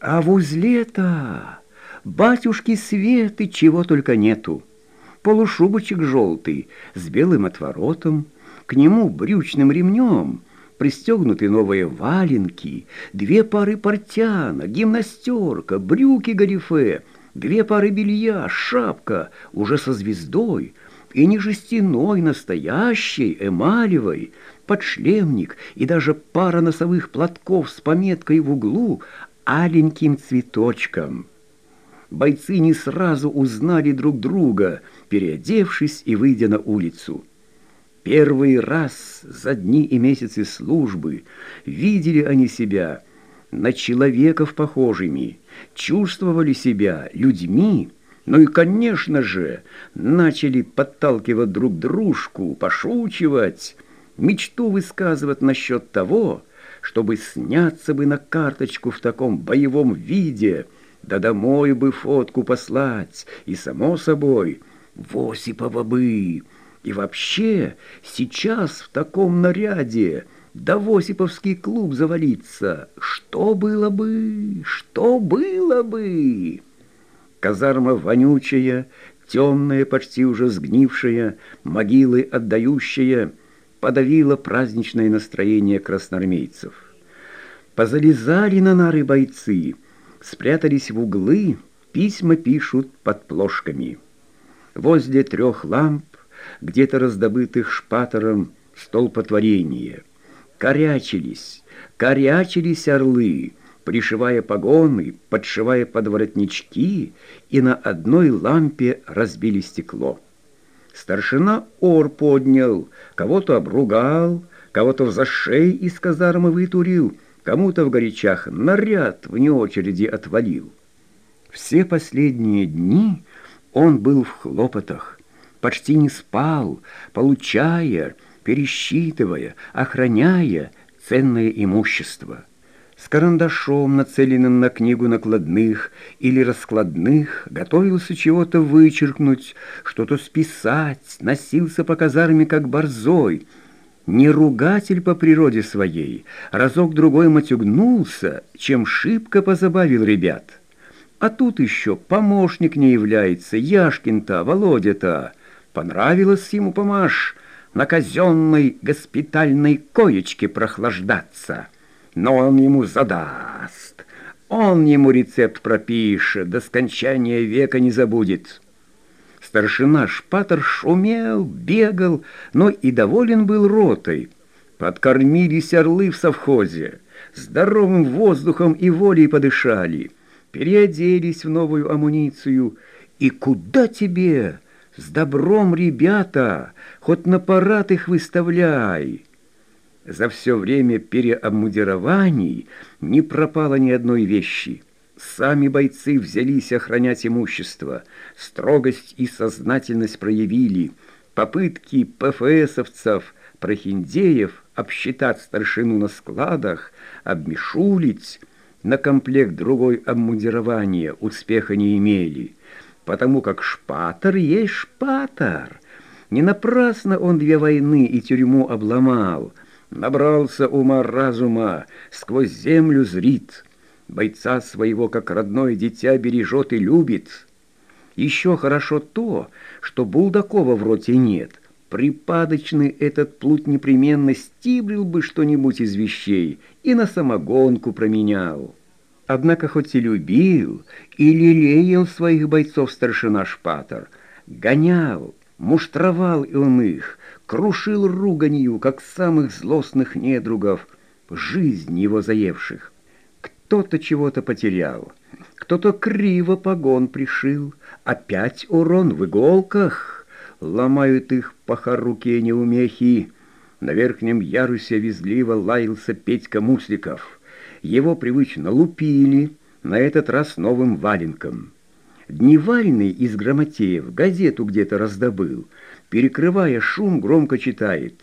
А в узле-то батюшки Светы чего только нету. Полушубочек желтый с белым отворотом, к нему брючным ремнем пристегнуты новые валенки, две пары портяна, гимнастерка, брюки галифе, две пары белья, шапка уже со звездой, и не жестяной, настоящей, эмалевой, подшлемник и даже пара носовых платков с пометкой в углу аленьким цветочком. Бойцы не сразу узнали друг друга, переодевшись и выйдя на улицу. Первый раз за дни и месяцы службы видели они себя на человеков похожими, чувствовали себя людьми, ну и, конечно же, начали подталкивать друг дружку, пошучивать, мечту высказывать насчет того, чтобы сняться бы на карточку в таком боевом виде, да домой бы фотку послать, и, само собой, в Осипова бы. И вообще, сейчас в таком наряде да в Осиповский клуб завалиться, что было бы, что было бы? Казарма вонючая, темная, почти уже сгнившая, могилы отдающая — подавило праздничное настроение красноармейцев. Позалезали на нары бойцы, спрятались в углы, письма пишут под плошками. Возле трех ламп, где-то раздобытых шпатором, столпотворение. Корячились, корячились орлы, пришивая погоны, подшивая подворотнички, и на одной лампе разбили стекло. Старшина ор поднял, кого-то обругал, кого-то в зашей из казармы вытурил, кому-то в горячах наряд вне очереди отвалил. Все последние дни он был в хлопотах, почти не спал, получая, пересчитывая, охраняя ценное имущество с карандашом, нацеленным на книгу накладных или раскладных, готовился чего-то вычеркнуть, что-то списать, носился по казарме как борзой. Не ругатель по природе своей, разок-другой матюгнулся, чем шибко позабавил ребят. А тут еще помощник не является, Яшкин-то, Володя-то. Понравилось ему помашь на казенной госпитальной коечке прохлаждаться» но он ему задаст. Он ему рецепт пропишет, до скончания века не забудет. Старшина Шпатер шумел, бегал, но и доволен был ротой. Подкормились орлы в совхозе, здоровым воздухом и волей подышали, переоделись в новую амуницию. И куда тебе? С добром, ребята, хоть на парад их выставляй. За все время переобмундирований не пропало ни одной вещи. Сами бойцы взялись охранять имущество, строгость и сознательность проявили. Попытки ПФСовцев, прохиндеев обсчитать старшину на складах, обмешулить, на комплект другой обмундирования успеха не имели, потому как шпатор есть шпатор. Не напрасно он две войны и тюрьму обломал — Набрался ума разума, сквозь землю зрит, Бойца своего, как родное дитя, бережет и любит. Еще хорошо то, что Булдакова в роте нет. Припадочный этот плут непременно стибрил бы что-нибудь из вещей и на самогонку променял. Однако хоть и любил, и лелеял своих бойцов старшина Шпатор, гонял, муштровал он их, крушил руганью, как самых злостных недругов, жизнь его заевших. Кто-то чего-то потерял, кто-то криво погон пришил, опять урон в иголках, ломают их по харуке неумехи. На верхнем ярусе везливо лаялся Петька Мусликов. Его привычно лупили, на этот раз новым валенком. Дневальный из Грамотеев газету где-то раздобыл — перекрывая шум, громко читает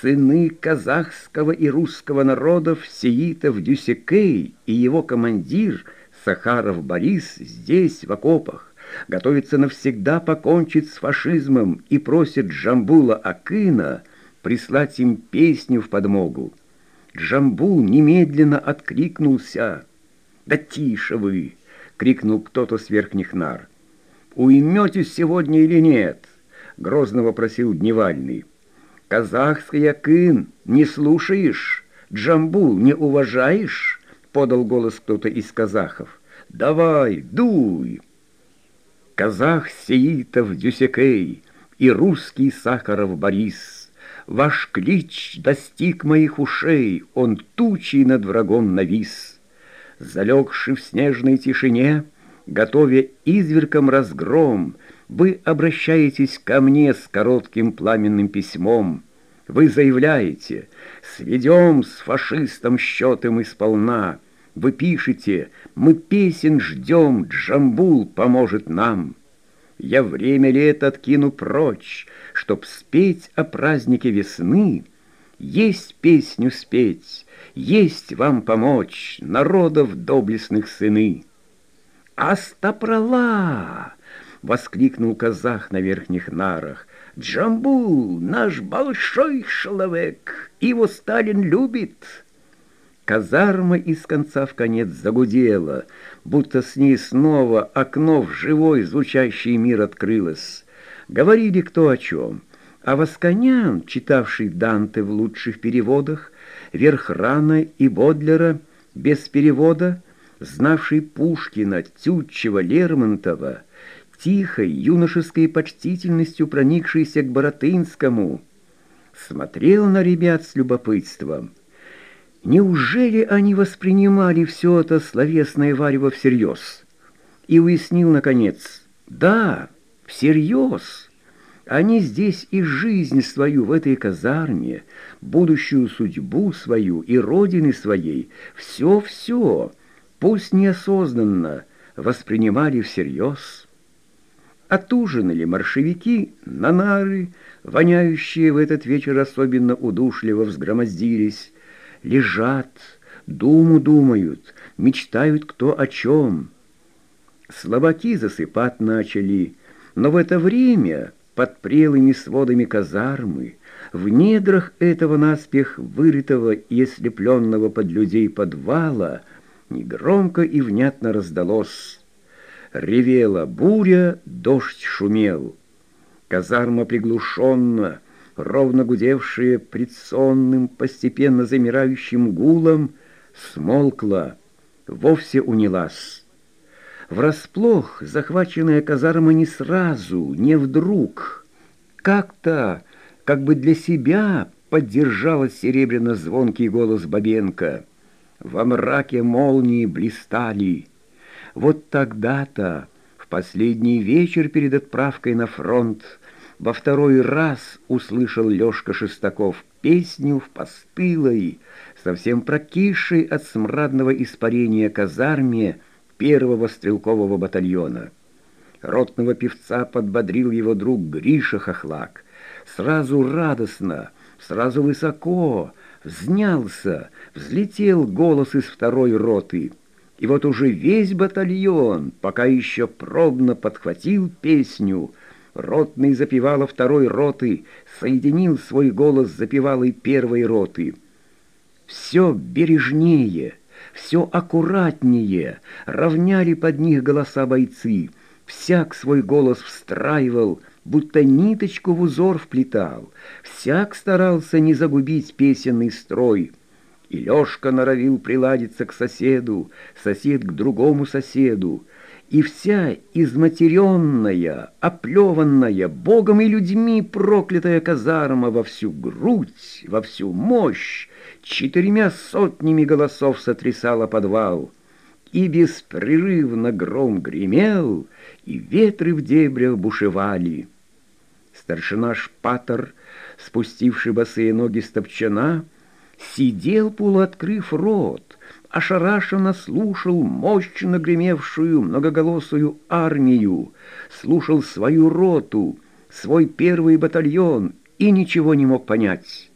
«Сыны казахского и русского народов Сеитов Дюсекей и его командир Сахаров Борис здесь, в окопах, готовится навсегда покончить с фашизмом и просит Джамбула Акына прислать им песню в подмогу. Джамбул немедленно откликнулся. «Да тише вы!» — крикнул кто-то с верхних нар. «Уйметесь сегодня или нет?» — грозно вопросил Дневальный. «Казахская кын не слушаешь? Джамбул не уважаешь?» — подал голос кто-то из казахов. «Давай, дуй!» Казах Сеитов Дюсекей и русский Сахаров Борис. Ваш клич достиг моих ушей, он тучей над врагом навис. Залегший в снежной тишине, готовя изверком разгром, вы обращаетесь ко мне с коротким пламенным письмом. Вы заявляете, сведем с фашистом счеты мы сполна. Вы пишете, мы песен ждем, Джамбул поможет нам. Я время лет откину прочь, Чтоб спеть о празднике весны, Есть песню спеть, есть вам помочь, Народов доблестных сыны. «Астапрола!» — воскликнул казах на верхних нарах. «Джамбул, наш большой человек, его Сталин любит!» Казарма из конца в конец загудела, будто с ней снова окно в живой звучащий мир открылось. Говорили кто о чем. А Восконян, читавший Данте в лучших переводах, Верхрана и Бодлера без перевода, знавший Пушкина, Тютчева, Лермонтова, тихой юношеской почтительностью проникшийся к Боротынскому, смотрел на ребят с любопытством — Неужели они воспринимали все это словесное варево всерьез? И уяснил, наконец, да, всерьез. Они здесь и жизнь свою в этой казарме, будущую судьбу свою и родины своей, все-все, пусть неосознанно, воспринимали всерьез. Отужинали маршевики на нары, воняющие в этот вечер особенно удушливо взгромоздились, лежат, думу думают, мечтают кто о чем. Слабаки засыпать начали, но в это время под прелыми сводами казармы, в недрах этого наспех вырытого и ослепленного под людей подвала, негромко и внятно раздалось. Ревела буря, дождь шумел. Казарма приглушенно, ровно гудевшее пред сонным, постепенно замирающим гулом, смолкла, вовсе унялась. Врасплох захваченная казарма не сразу, не вдруг, как-то, как бы для себя поддержала серебряно-звонкий голос Бабенко. Во мраке молнии блистали. Вот тогда-то, в последний вечер перед отправкой на фронт, во второй раз услышал Лёшка Шестаков песню в постылой, совсем прокисшей от смрадного испарения казарме первого стрелкового батальона. Ротного певца подбодрил его друг Гриша Хохлак. Сразу радостно, сразу высоко, взнялся, взлетел голос из второй роты. И вот уже весь батальон, пока еще пробно подхватил песню — Ротный запевала второй роты, соединил свой голос с запевалой первой роты. Все бережнее, все аккуратнее равняли под них голоса бойцы. Всяк свой голос встраивал, будто ниточку в узор вплетал. Всяк старался не загубить песенный строй. И Лёшка норовил приладиться к соседу, сосед к другому соседу и вся изматеренная, оплеванная Богом и людьми проклятая казарма во всю грудь, во всю мощь, четырьмя сотнями голосов сотрясала подвал, и беспрерывно гром гремел, и ветры в дебрях бушевали. Старшина Шпатор, спустивший босые ноги с топчана, сидел, полуоткрыв рот, ошарашенно слушал мощно гремевшую многоголосую армию, слушал свою роту, свой первый батальон и ничего не мог понять.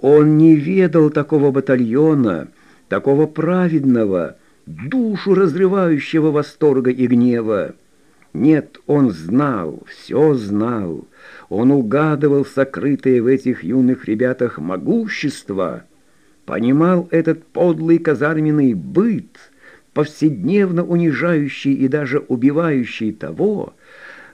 Он не ведал такого батальона, такого праведного, душу разрывающего восторга и гнева. Нет, он знал, все знал. Он угадывал сокрытое в этих юных ребятах могущество — понимал этот подлый казарменный быт, повседневно унижающий и даже убивающий того,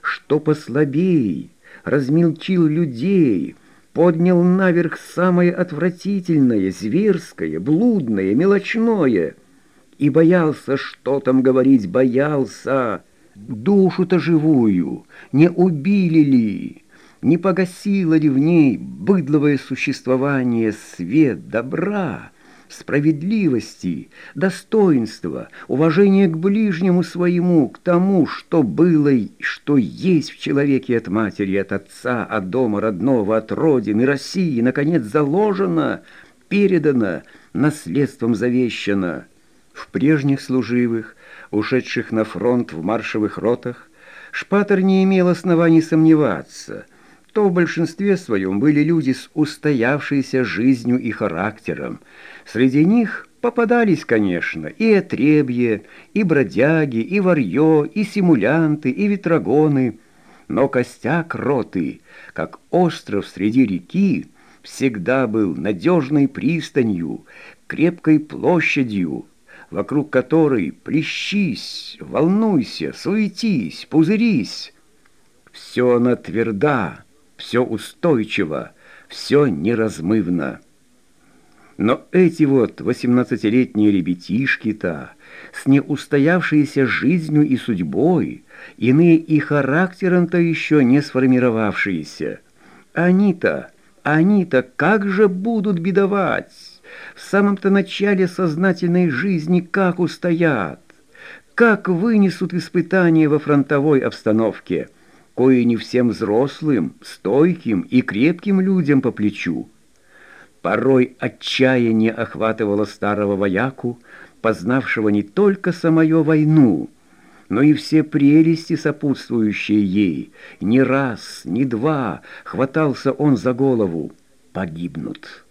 что послабей, размельчил людей, поднял наверх самое отвратительное, зверское, блудное, мелочное, и боялся, что там говорить, боялся, душу-то живую, не убили ли, не погасило ли в ней быдловое существование свет добра, справедливости, достоинства, уважения к ближнему своему, к тому, что было и что есть в человеке от матери, от отца, от дома родного, от родины, России, наконец, заложено, передано, наследством завещано. В прежних служивых, ушедших на фронт в маршевых ротах, Шпатер не имел оснований сомневаться – то в большинстве своем были люди с устоявшейся жизнью и характером. Среди них попадались, конечно, и отребье, и бродяги, и варьё, и симулянты, и ветрогоны, но костяк роты, как остров среди реки, всегда был надежной пристанью, крепкой площадью, вокруг которой плещись, волнуйся, суетись, пузырись. Все она тверда, все устойчиво, все неразмывно. Но эти вот восемнадцатилетние ребятишки-то, с неустоявшейся жизнью и судьбой, иные и характером-то еще не сформировавшиеся, они-то, они-то как же будут бедовать? В самом-то начале сознательной жизни как устоят? Как вынесут испытания во фронтовой обстановке – кое не всем взрослым, стойким и крепким людям по плечу. Порой отчаяние охватывало старого вояку, познавшего не только самую войну, но и все прелести, сопутствующие ей. Ни раз, ни два хватался он за голову. Погибнут.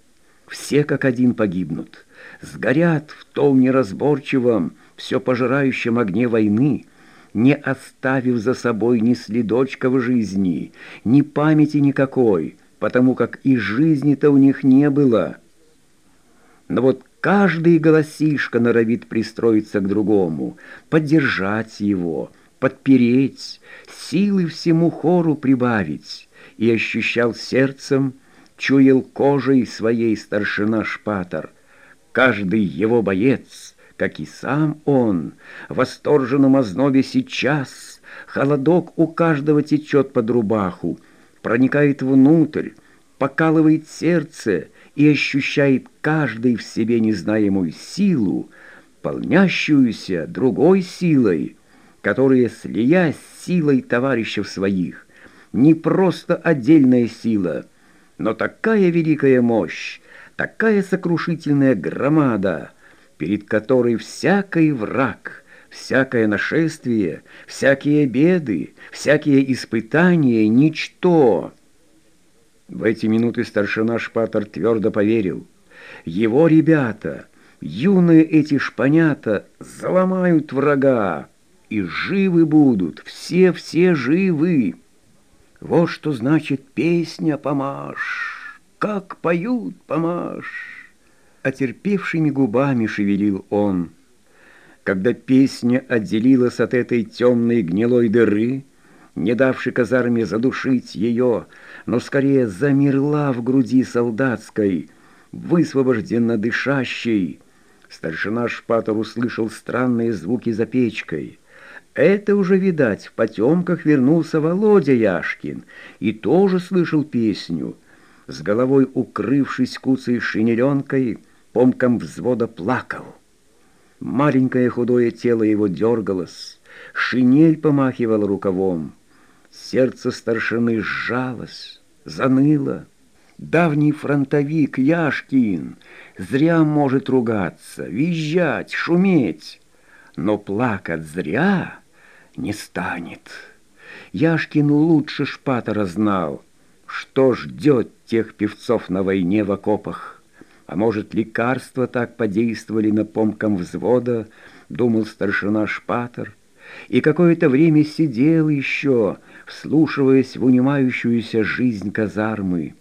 Все как один погибнут. Сгорят в том неразборчивом, все пожирающем огне войны, не оставив за собой ни следочка в жизни, ни памяти никакой, потому как и жизни-то у них не было. Но вот каждый голосишка норовит пристроиться к другому, поддержать его, подпереть, силы всему хору прибавить, и ощущал сердцем, чуял кожей своей старшина Шпатор. Каждый его боец — как и сам он, в восторженном ознобе сейчас. Холодок у каждого течет под рубаху, проникает внутрь, покалывает сердце и ощущает каждый в себе незнаемую силу, полнящуюся другой силой, которая, слиясь с силой товарищей своих, не просто отдельная сила, но такая великая мощь, такая сокрушительная громада — перед которой всякий враг, всякое нашествие, всякие беды, всякие испытания — ничто. В эти минуты старшина Шпатор твердо поверил. Его ребята, юные эти шпанята, заломают врага, и живы будут, все-все живы. Вот что значит песня «Помашь», как поют «Помашь» отерпевшими губами шевелил он. Когда песня отделилась от этой темной гнилой дыры, не давшей казарме задушить ее, но скорее замерла в груди солдатской, высвобожденно дышащей, старшина Шпатор услышал странные звуки за печкой. Это уже, видать, в потемках вернулся Володя Яшкин и тоже слышал песню. С головой укрывшись куцей шинеленкой, помком взвода плакал. Маленькое худое тело его дергалось, шинель помахивал рукавом. Сердце старшины сжалось, заныло. Давний фронтовик Яшкин зря может ругаться, визжать, шуметь, но плакать зря не станет. Яшкин лучше Шпатора знал, что ждет тех певцов на войне в окопах. А может, лекарства так подействовали на помкам взвода, думал старшина Шпатер, и какое-то время сидел еще, вслушиваясь в унимающуюся жизнь казармы.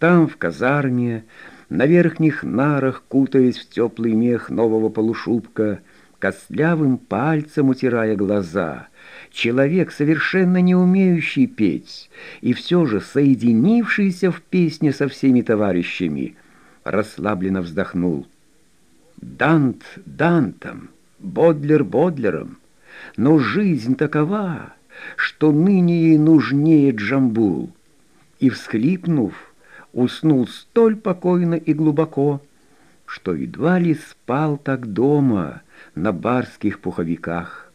Там, в казарме, на верхних нарах, кутаясь в теплый мех нового полушубка, костлявым пальцем утирая глаза, человек, совершенно не умеющий петь, и все же соединившийся в песне со всеми товарищами, расслабленно вздохнул. Дант Дантом, Бодлер Бодлером, но жизнь такова, что ныне ей нужнее Джамбул. И, всхлипнув, уснул столь покойно и глубоко, что едва ли спал так дома на барских пуховиках.